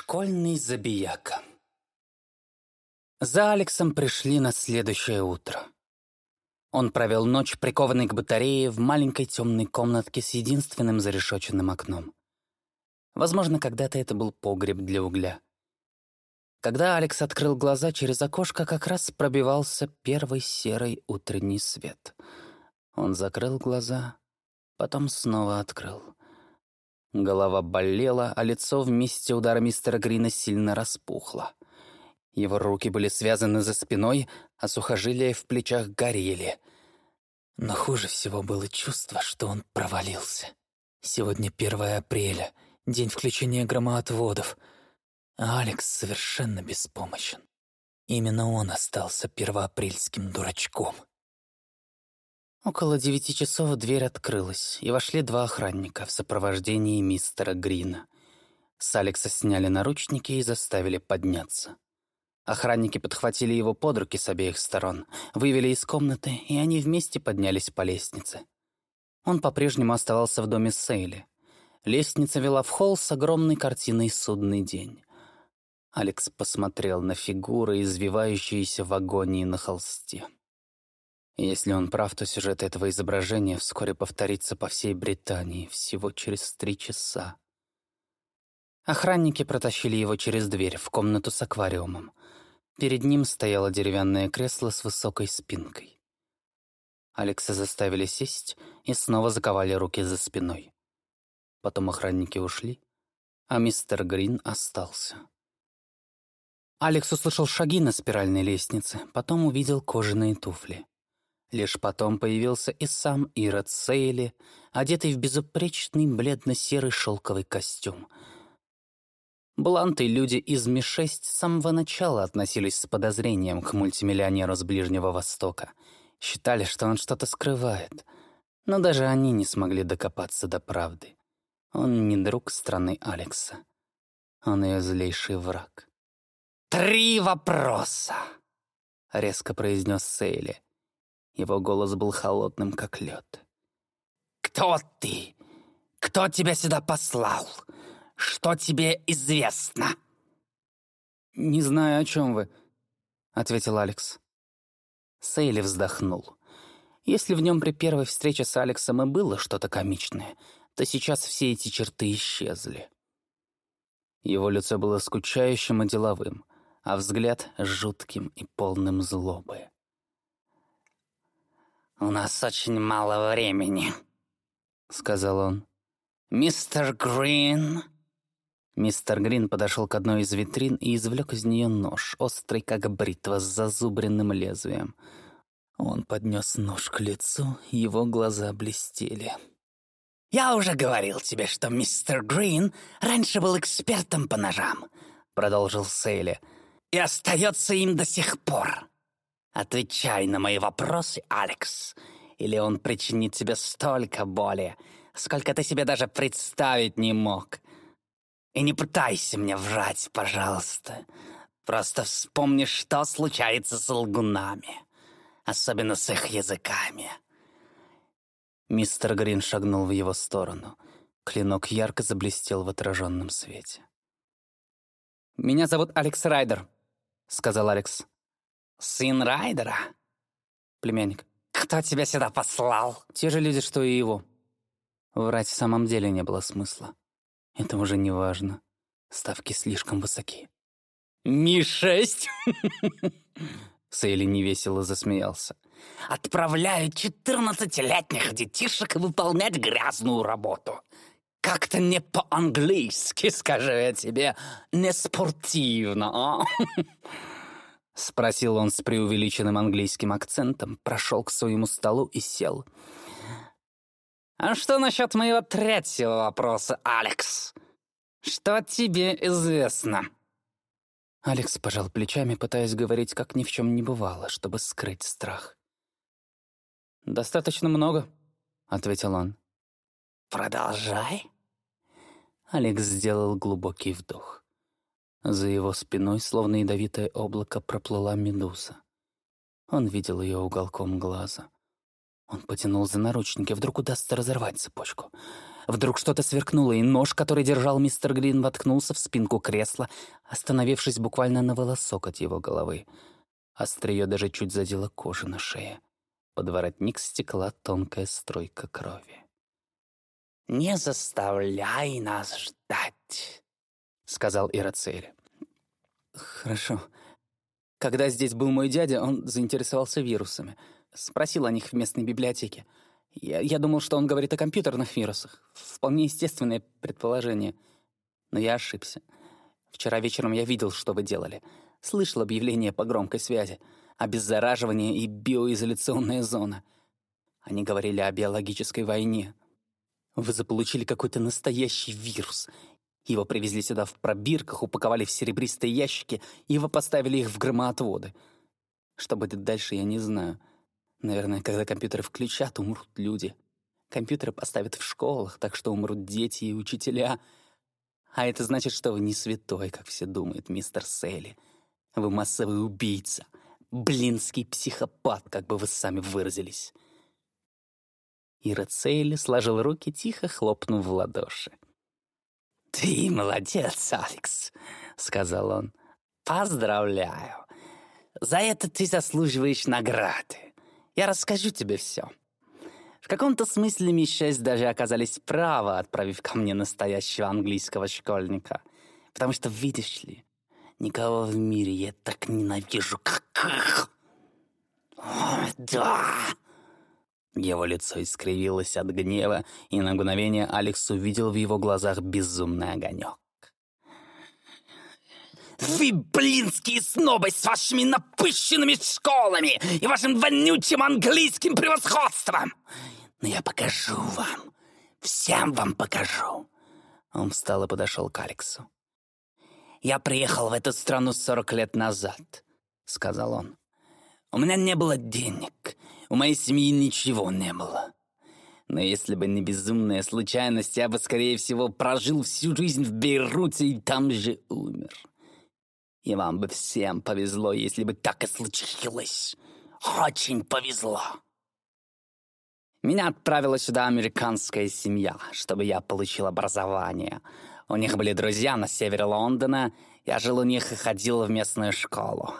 Школьный забияка. За Алексом пришли на следующее утро. Он провел ночь, прикованный к батарее, в маленькой темной комнатке с единственным зарешоченным окном. Возможно, когда-то это был погреб для угля. Когда Алекс открыл глаза, через окошко как раз пробивался первый серый утренний свет. Он закрыл глаза, потом снова открыл. Голова болела, а лицо в месте удара мистера Грина сильно распухло. Его руки были связаны за спиной, а сухожилия в плечах горели. Но хуже всего было чувство, что он провалился. Сегодня 1 апреля, день включения громоотводов, а Алекс совершенно беспомощен. Именно он остался первоапрельским дурачком. Около девяти часов дверь открылась, и вошли два охранника в сопровождении мистера Грина. С Алекса сняли наручники и заставили подняться. Охранники подхватили его под руки с обеих сторон, вывели из комнаты, и они вместе поднялись по лестнице. Он по-прежнему оставался в доме Сейли. Лестница вела в холл с огромной картиной «Судный день». Алекс посмотрел на фигуры, извивающиеся в агонии на холсте. Если он прав, то сюжет этого изображения вскоре повторится по всей Британии всего через три часа. Охранники протащили его через дверь в комнату с аквариумом. Перед ним стояло деревянное кресло с высокой спинкой. Алекса заставили сесть и снова заковали руки за спиной. Потом охранники ушли, а мистер Грин остался. Алекс услышал шаги на спиральной лестнице, потом увидел кожаные туфли. Лишь потом появился и сам Ирод Сейли, одетый в безупречный бледно-серый шелковый костюм. Бланты люди из Ми-6 с самого начала относились с подозрением к мультимиллионеру с Ближнего Востока. Считали, что он что-то скрывает. Но даже они не смогли докопаться до правды. Он не друг страны Алекса. Он ее злейший враг. «Три вопроса!» — резко произнес Сейли. Его голос был холодным, как лед. «Кто ты? Кто тебя сюда послал? Что тебе известно?» «Не знаю, о чем вы», — ответил Алекс. Сейли вздохнул. Если в нем при первой встрече с Алексом и было что-то комичное, то сейчас все эти черты исчезли. Его лицо было скучающим и деловым, а взгляд — жутким и полным злобы. «У нас очень мало времени», — сказал он. «Мистер Грин...» Мистер Грин подошел к одной из витрин и извлек из нее нож, острый как бритва с зазубренным лезвием. Он поднес нож к лицу, его глаза блестели. «Я уже говорил тебе, что мистер Грин раньше был экспертом по ножам», — продолжил Сейли, — «и остается им до сих пор. Отвечай на мои вопросы, Алекс, или он причинит тебе столько боли, сколько ты себе даже представить не мог. И не пытайся мне врать, пожалуйста. Просто вспомни, что случается с лгунами, особенно с их языками». Мистер Грин шагнул в его сторону. Клинок ярко заблестел в отраженном свете. «Меня зовут Алекс Райдер», — сказал Алекс. «Сын Райдера?» Племянник. «Кто тебя сюда послал?» Те же люди, что и его. Врать в самом деле не было смысла. Это уже не важно. Ставки слишком высоки. «Ми-6?» Сейли невесело засмеялся. «Отправляют четырнадцатилетних детишек выполнять грязную работу. Как-то не по-английски, скажу я тебе, не спортивно, а?» — спросил он с преувеличенным английским акцентом, прошел к своему столу и сел. «А что насчет моего третьего вопроса, Алекс? Что тебе известно?» Алекс пожал плечами, пытаясь говорить, как ни в чем не бывало, чтобы скрыть страх. «Достаточно много», — ответил он. «Продолжай». Алекс сделал глубокий вдох. За его спиной, словно ядовитое облако, проплыла медуза. Он видел ее уголком глаза. Он потянул за наручники, вдруг удастся разорвать цепочку. Вдруг что-то сверкнуло, и нож, который держал мистер Грин, воткнулся в спинку кресла, остановившись буквально на волосок от его головы. Острие даже чуть задело кожу на шее. Под воротник стекла тонкая струйка крови. «Не заставляй нас ждать», — сказал Ирацель. «Хорошо. Когда здесь был мой дядя, он заинтересовался вирусами. Спросил о них в местной библиотеке. Я, я думал, что он говорит о компьютерных вирусах. Вполне естественное предположение. Но я ошибся. Вчера вечером я видел, что вы делали. Слышал объявление по громкой связи. Обеззараживание и биоизоляционная зона. Они говорили о биологической войне. Вы заполучили какой-то настоящий вирус. Его привезли сюда в пробирках, упаковали в серебристые ящики и вы поставили их в громоотводы. Что будет дальше, я не знаю. Наверное, когда компьютеры включат, умрут люди. Компьютеры поставят в школах, так что умрут дети и учителя. А это значит, что вы не святой, как все думают, мистер Селли. Вы массовый убийца. Блинский психопат, как бы вы сами выразились. Ира Цейли сложил руки, тихо хлопнув в ладоши. «Ты молодец, Алекс», — сказал он. «Поздравляю. За это ты заслуживаешь награды. Я расскажу тебе все. В каком-то смысле Ми-6 даже оказались правы, отправив ко мне настоящего английского школьника. Потому что, видишь ли, никого в мире я так ненавижу, как их. О, да! Его лицо искривилось от гнева, и на мгновение Алекс увидел в его глазах безумный огонек. Вы, блинские снобы, с вашими напыщенными школами и вашим вонючим английским превосходством! Но я покажу вам, всем вам покажу!» Он встал и подошел к Алексу. «Я приехал в эту страну сорок лет назад», — сказал он. «У меня не было денег, у моей семьи ничего не было. Но если бы не безумная случайность, я бы, скорее всего, прожил всю жизнь в Бейруте и там же умер. И вам бы всем повезло, если бы так и случилось. Очень повезло. Меня отправила сюда американская семья, чтобы я получил образование. У них были друзья на севере Лондона, я жил у них и ходил в местную школу.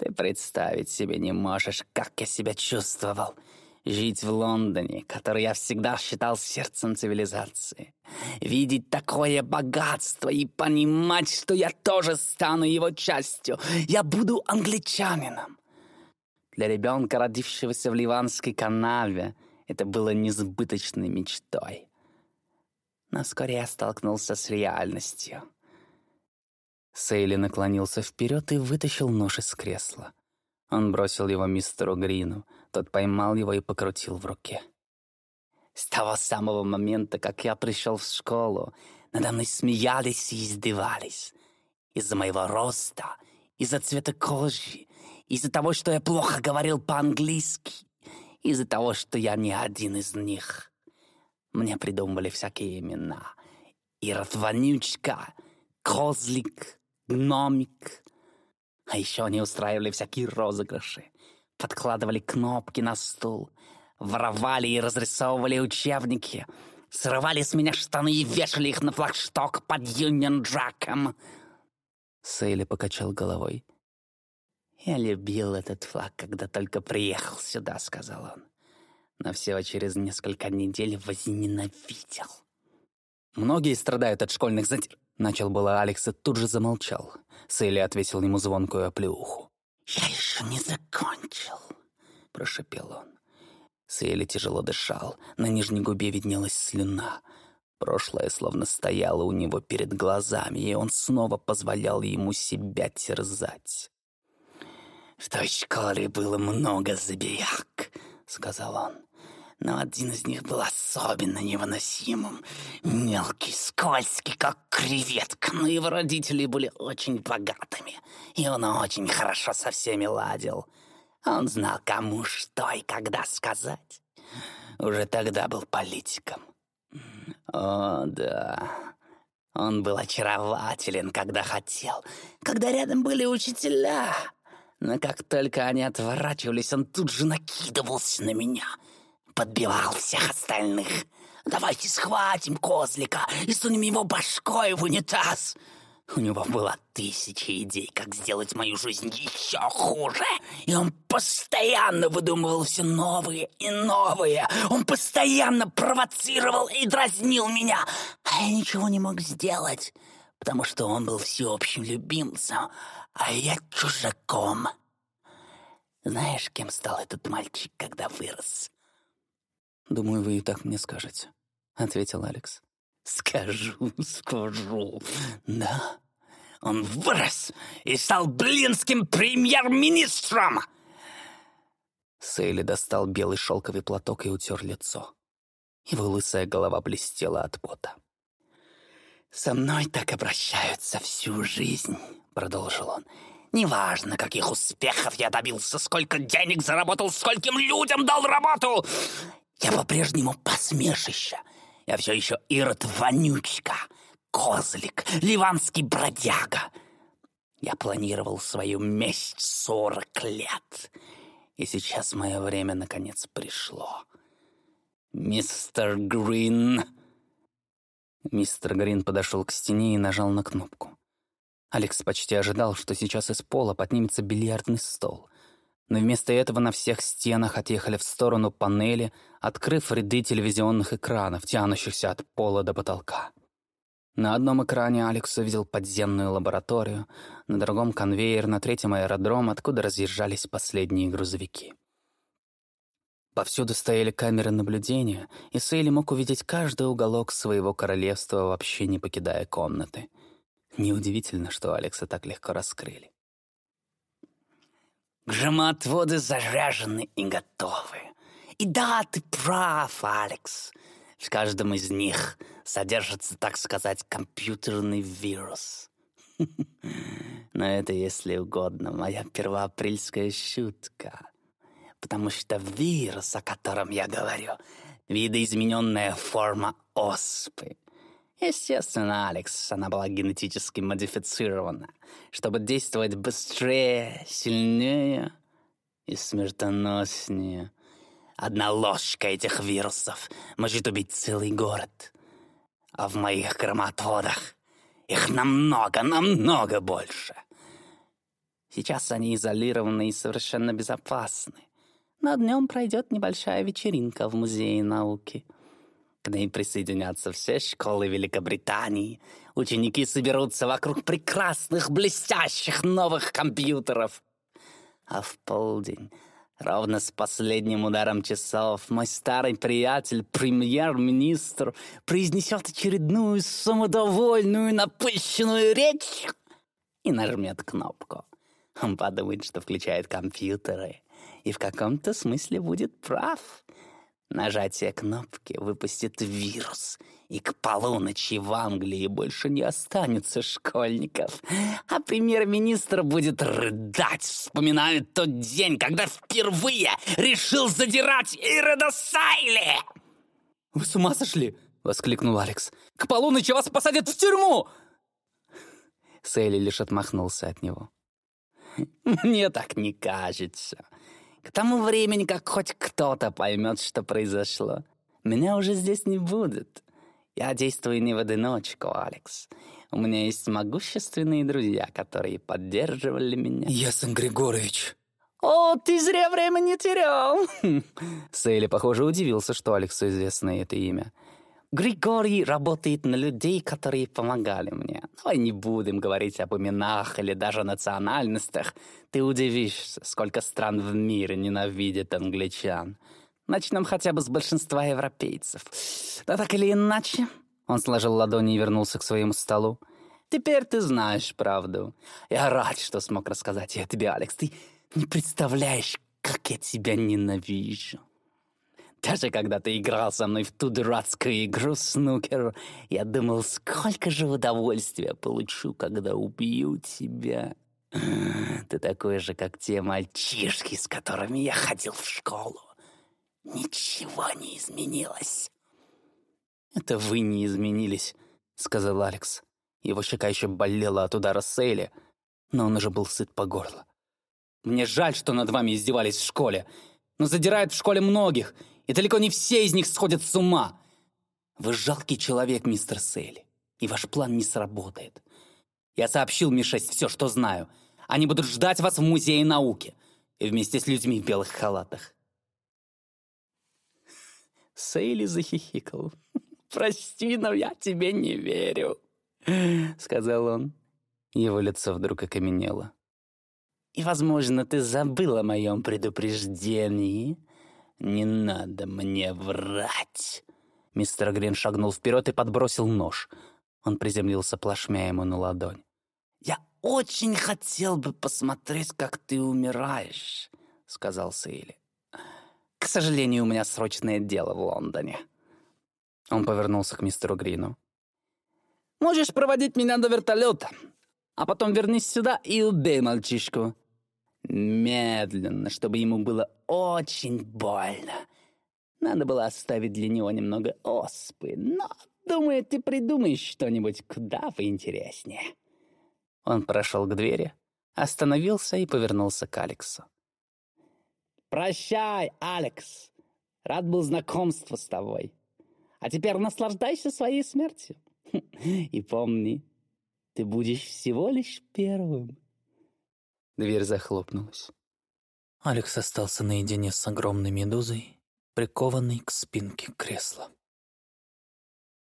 Ты представить себе не можешь, как я себя чувствовал — Жить в Лондоне, который я всегда считал сердцем цивилизации. Видеть такое богатство и понимать, что я тоже стану его частью. Я буду англичанином. Для ребенка, родившегося в Ливанской канаве, это было несбыточной мечтой. Но вскоре я столкнулся с реальностью. Сейли наклонился вперед и вытащил нож из кресла. Он бросил его мистеру Грину — тот поймал его и покрутил в руке. С того самого момента, как я пришел в школу, надо мной смеялись и издевались. Из-за моего роста, из-за цвета кожи, из-за того, что я плохо говорил по-английски, из-за того, что я не один из них. Мне придумывали всякие имена. Ирод Козлик, Гномик. А еще они устраивали всякие розыгрыши подкладывали кнопки на стул, воровали и разрисовывали учебники, срывали с меня штаны и вешали их на флагшток под Юнион Джаком. Сейли покачал головой. «Я любил этот флаг, когда только приехал сюда», — сказал он. «Но всего через несколько недель возненавидел». «Многие страдают от школьных затир...» Начал было Алекс и тут же замолчал. Сейли ответил ему звонкую оплеуху. «Я еще не закончил», — прошепел он. Сейли тяжело дышал, на нижней губе виднелась слюна. Прошлое словно стояло у него перед глазами, и он снова позволял ему себя терзать. «В той школе было много забияк», — сказал он но один из них был особенно невыносимым. Мелкий, скользкий, как креветка, но его родители были очень богатыми, и он очень хорошо со всеми ладил. Он знал, кому что и когда сказать. Уже тогда был политиком. О, да. Он был очарователен, когда хотел, когда рядом были учителя. Но как только они отворачивались, он тут же накидывался на меня — подбивал всех остальных, Давайте схватим козлика и сунем его башкой в унитаз. У него было тысячи идей, как сделать мою жизнь еще хуже. И он постоянно выдумывал все новые и новые. Он постоянно провоцировал и дразнил меня. А я ничего не мог сделать, потому что он был всеобщим любимцем, а я чужаком. Знаешь, кем стал этот мальчик, когда вырос? «Думаю, вы и так мне скажете», — ответил Алекс. «Скажу, скажу. Да, он вырос и стал блинским премьер-министром!» Сейли достал белый шелковый платок и утер лицо. Его лысая голова блестела от пота. «Со мной так обращаются всю жизнь», — продолжил он. «Неважно, каких успехов я добился, сколько денег заработал, скольким людям дал работу. Я по-прежнему посмешище. Я все еще Ирод-вонючка, козлик, ливанский бродяга. Я планировал свою месть сорок лет, и сейчас мое время наконец пришло. Мистер Грин...» Мистер Грин подошел к стене и нажал на кнопку. Алекс почти ожидал, что сейчас из пола поднимется бильярдный стол. Но вместо этого на всех стенах отъехали в сторону панели, открыв ряды телевизионных экранов, тянущихся от пола до потолка. На одном экране Алекс увидел подземную лабораторию, на другом — конвейер, на третьем — аэродром, откуда разъезжались последние грузовики. Повсюду стояли камеры наблюдения, и Сейли мог увидеть каждый уголок своего королевства, вообще не покидая комнаты. Неудивительно, что Алекса так легко раскрыли. Громоотводы заряжены и готовы. И да, ты прав, Алекс. В каждом из них содержится, так сказать, компьютерный вирус. Но это, если угодно, моя первоапрельская шутка потому что вирус, о котором я говорю, видоизмененная форма оспы. Естественно, Алекс, она была генетически модифицирована, чтобы действовать быстрее, сильнее и смертоноснее. Одна ложка этих вирусов может убить целый город. А в моих громоотводах их намного, намного больше. Сейчас они изолированы и совершенно безопасны но днем пройдет небольшая вечеринка в Музее науки. К ней присоединятся все школы Великобритании. Ученики соберутся вокруг прекрасных, блестящих новых компьютеров. А в полдень, ровно с последним ударом часов, мой старый приятель, премьер-министр, произнесет очередную самодовольную напыщенную речь и нажмет кнопку. Он подумает, что включает компьютеры — и в каком-то смысле будет прав. Нажатие кнопки выпустит вирус, и к полуночи в Англии больше не останется школьников, а премьер-министр будет рыдать, вспоминая тот день, когда впервые решил задирать Ирода Сайли. «Вы с ума сошли?» — воскликнул Алекс. «К полуночи вас посадят в тюрьму!» Сейли лишь отмахнулся от него. «Мне так не кажется. К тому времени, как хоть кто-то поймет, что произошло, меня уже здесь не будет. Я действую не в одиночку, Алекс. У меня есть могущественные друзья, которые поддерживали меня. Ясен Григорьевич. О, ты зря время не терял. Сейли, похоже, удивился, что Алексу известно это имя. Григорий работает на людей, которые помогали мне. Давай не будем говорить об именах или даже национальностях. Ты удивишься, сколько стран в мире ненавидят англичан. Начнем хотя бы с большинства европейцев. Да так или иначе... Он сложил ладони и вернулся к своему столу. «Теперь ты знаешь правду. Я рад, что смог рассказать ее тебе, Алекс. Ты не представляешь, как я тебя ненавижу». Даже когда ты играл со мной в ту дурацкую игру снукер, я думал, сколько же удовольствия получу, когда убью тебя. Ты такой же, как те мальчишки, с которыми я ходил в школу. Ничего не изменилось. «Это вы не изменились», — сказал Алекс. Его щека еще болела от удара Сейли, но он уже был сыт по горло. «Мне жаль, что над вами издевались в школе, но задирают в школе многих, и далеко не все из них сходят с ума. Вы жалкий человек, мистер Сейли, и ваш план не сработает. Я сообщил Ми-6 все, что знаю. Они будут ждать вас в Музее науки вместе с людьми в белых халатах. Сейли захихикал. «Прости, но я тебе не верю», — сказал он. Его лицо вдруг окаменело. «И, возможно, ты забыл о моем предупреждении. Не надо мне врать». Мистер Грин шагнул вперед и подбросил нож. Он приземлился плашмя ему на ладонь. «Я очень хотел бы посмотреть, как ты умираешь», — сказал Сейли. «К сожалению, у меня срочное дело в Лондоне». Он повернулся к мистеру Грину. «Можешь проводить меня до вертолета, а потом вернись сюда и убей мальчишку. Медленно, чтобы ему было очень больно. Надо было оставить для него немного оспы, но, думаю, ты придумаешь что-нибудь куда поинтереснее». Он прошел к двери, остановился и повернулся к Алексу. «Прощай, Алекс. Рад был знакомству с тобой. А теперь наслаждайся своей смертью. И помни, ты будешь всего лишь первым». Дверь захлопнулась. Алекс остался наедине с огромной медузой, прикованной к спинке кресла.